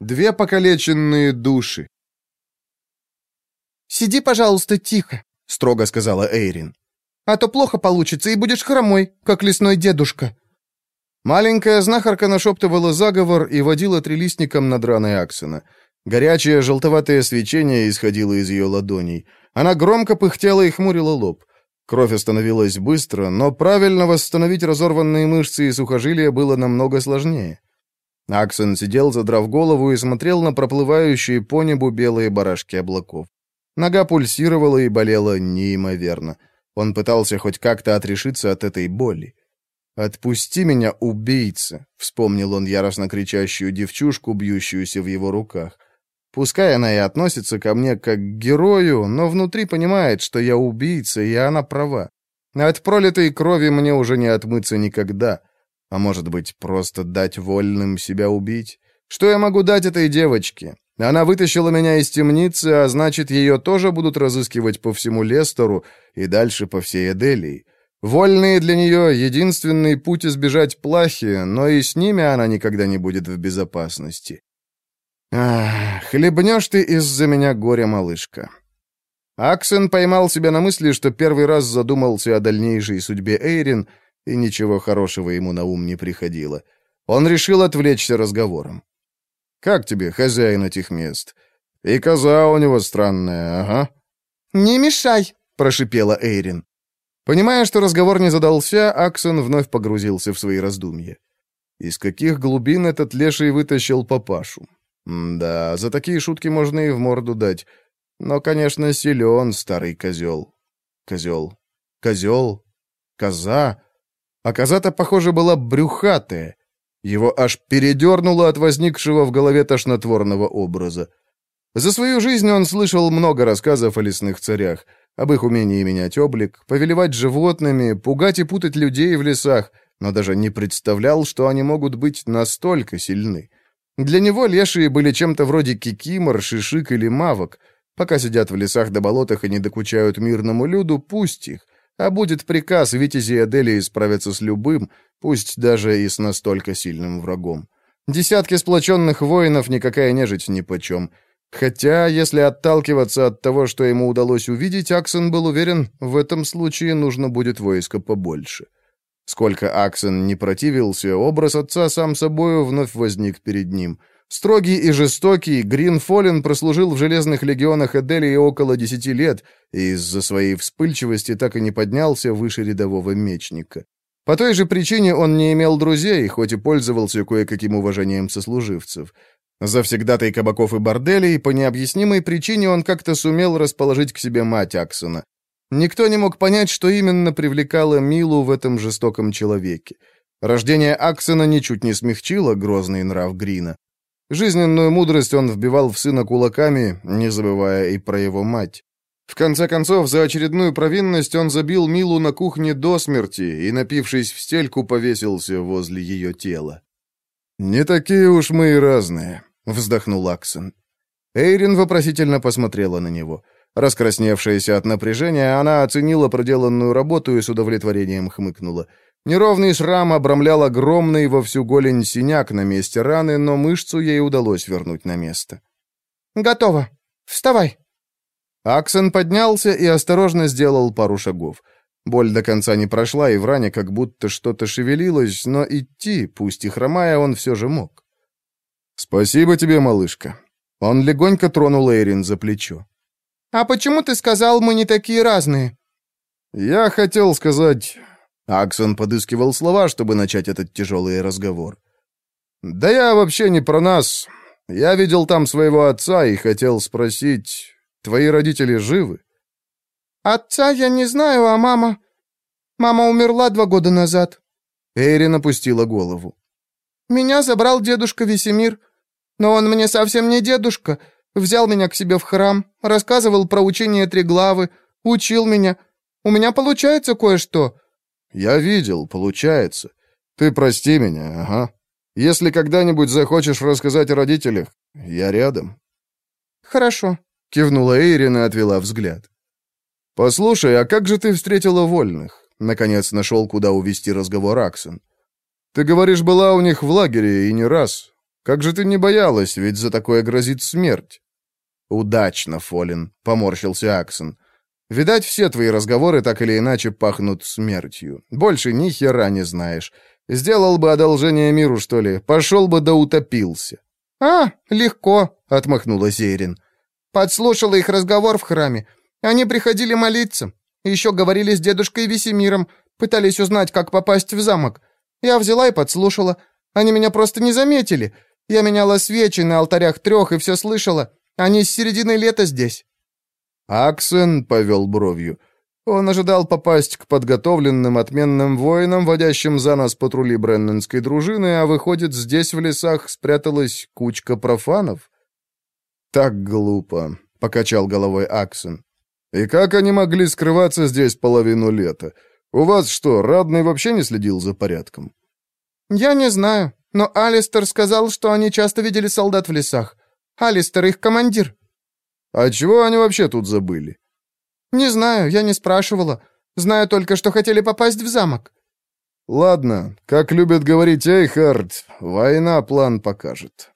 Две покалеченные души. «Сиди, пожалуйста, тихо», — строго сказала Эйрин. «А то плохо получится, и будешь хромой, как лесной дедушка». Маленькая знахарка нашептывала заговор и водила трилистником над раной Аксона. Горячее желтоватое свечение исходило из ее ладоней. Она громко пыхтела и хмурила лоб. Кровь остановилась быстро, но правильно восстановить разорванные мышцы и сухожилия было намного сложнее. Аксон сидел, задрав голову, и смотрел на проплывающие по небу белые барашки облаков. Нога пульсировала и болела неимоверно. Он пытался хоть как-то отрешиться от этой боли. «Отпусти меня, убийца!» — вспомнил он яростно кричащую девчушку, бьющуюся в его руках. Пускай она и относится ко мне как к герою, но внутри понимает, что я убийца, и она права. От пролитой крови мне уже не отмыться никогда. А может быть, просто дать вольным себя убить? Что я могу дать этой девочке? Она вытащила меня из темницы, а значит, ее тоже будут разыскивать по всему Лестеру и дальше по всей Эделии. Вольные для нее — единственный путь избежать плахи, но и с ними она никогда не будет в безопасности. Ах, хлебнешь ты из-за меня горе, малышка. Аксен поймал себя на мысли, что первый раз задумался о дальнейшей судьбе Эйрин, и ничего хорошего ему на ум не приходило. Он решил отвлечься разговором. «Как тебе, хозяин этих мест? И коза у него странная, ага». «Не мешай!» — прошипела Эйрин. Понимая, что разговор не задался, Аксон вновь погрузился в свои раздумья. Из каких глубин этот леший вытащил папашу? да, за такие шутки можно и в морду дать. Но, конечно, силен старый козел. Козел. Козел. Коза. А коза-то, похоже, была брюхатая. Его аж передернуло от возникшего в голове тошнотворного образа. За свою жизнь он слышал много рассказов о лесных царях, об их умении менять облик, повелевать животными, пугать и путать людей в лесах, но даже не представлял, что они могут быть настолько сильны. Для него лешие были чем-то вроде кикимор, шишик или мавок. Пока сидят в лесах да болотах и не докучают мирному люду, пусть их. А будет приказ Витязи и Аделии справиться с любым, пусть даже и с настолько сильным врагом. Десятки сплоченных воинов никакая нежить нипочем. Хотя, если отталкиваться от того, что ему удалось увидеть, Аксон был уверен, в этом случае нужно будет войско побольше. Сколько Аксон не противился, образ отца сам собою вновь возник перед ним — Строгий и жестокий, Грин Фоллен прослужил в Железных легионах Эделии около десяти лет и из-за своей вспыльчивости так и не поднялся выше рядового мечника. По той же причине он не имел друзей, хоть и пользовался кое-каким уважением сослуживцев. Завсегдатай кабаков и борделей, по необъяснимой причине он как-то сумел расположить к себе мать Аксона. Никто не мог понять, что именно привлекало Милу в этом жестоком человеке. Рождение Аксона ничуть не смягчило грозный нрав Грина. Жизненную мудрость он вбивал в сына кулаками, не забывая и про его мать. В конце концов, за очередную провинность он забил Милу на кухне до смерти и, напившись в стельку, повесился возле ее тела. «Не такие уж мы и разные», — вздохнул Аксон. Эйрин вопросительно посмотрела на него. Раскрасневшаяся от напряжения, она оценила проделанную работу и с удовлетворением хмыкнула. Неровный шрам обрамлял огромный во всю голень синяк на месте раны, но мышцу ей удалось вернуть на место. «Готово. Вставай!» Аксон поднялся и осторожно сделал пару шагов. Боль до конца не прошла, и в ране как будто что-то шевелилось, но идти, пусть и хромая, он все же мог. «Спасибо тебе, малышка». Он легонько тронул Эйрин за плечо. «А почему ты сказал, мы не такие разные?» «Я хотел сказать, Аксон подыскивал слова, чтобы начать этот тяжелый разговор. «Да я вообще не про нас. Я видел там своего отца и хотел спросить, твои родители живы?» «Отца я не знаю, а мама... Мама умерла два года назад». Эйрин опустила голову. «Меня забрал дедушка Весемир, но он мне совсем не дедушка. Взял меня к себе в храм, рассказывал про учение Триглавы, учил меня. У меня получается кое-что». «Я видел, получается. Ты прости меня, ага. Если когда-нибудь захочешь рассказать о родителях, я рядом». «Хорошо», — кивнула Эйрин и отвела взгляд. «Послушай, а как же ты встретила вольных?» Наконец нашел, куда увести разговор Аксон. «Ты говоришь, была у них в лагере и не раз. Как же ты не боялась, ведь за такое грозит смерть?» «Удачно, Фолин», — поморщился Аксон. «Видать, все твои разговоры так или иначе пахнут смертью. Больше ни хера не знаешь. Сделал бы одолжение миру, что ли, пошел бы да утопился». «А, легко», — отмахнулась Эрин. «Подслушала их разговор в храме. Они приходили молиться. Еще говорили с дедушкой Весемиром, пытались узнать, как попасть в замок. Я взяла и подслушала. Они меня просто не заметили. Я меняла свечи на алтарях трех и все слышала. Они с середины лета здесь». Аксен повел бровью. Он ожидал попасть к подготовленным отменным воинам, водящим за нас патрули бренненской дружины, а выходит, здесь в лесах спряталась кучка профанов? «Так глупо», — покачал головой Аксен. «И как они могли скрываться здесь половину лета? У вас что, Радный вообще не следил за порядком?» «Я не знаю, но Алистер сказал, что они часто видели солдат в лесах. Алистер их командир». «А чего они вообще тут забыли?» «Не знаю, я не спрашивала. Знаю только, что хотели попасть в замок». «Ладно, как любит говорить Эйхард, война план покажет».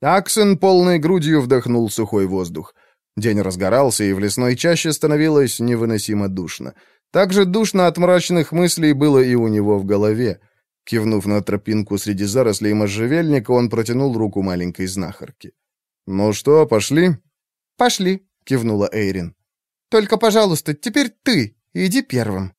Аксен полной грудью вдохнул сухой воздух. День разгорался, и в лесной чаще становилось невыносимо душно. Так же душно от мрачных мыслей было и у него в голове. Кивнув на тропинку среди зарослей можжевельника, он протянул руку маленькой знахарке. «Ну что, пошли?» «Пошли», — кивнула Эйрин. Только, пожалуйста, теперь ты иди первым».